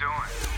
doing?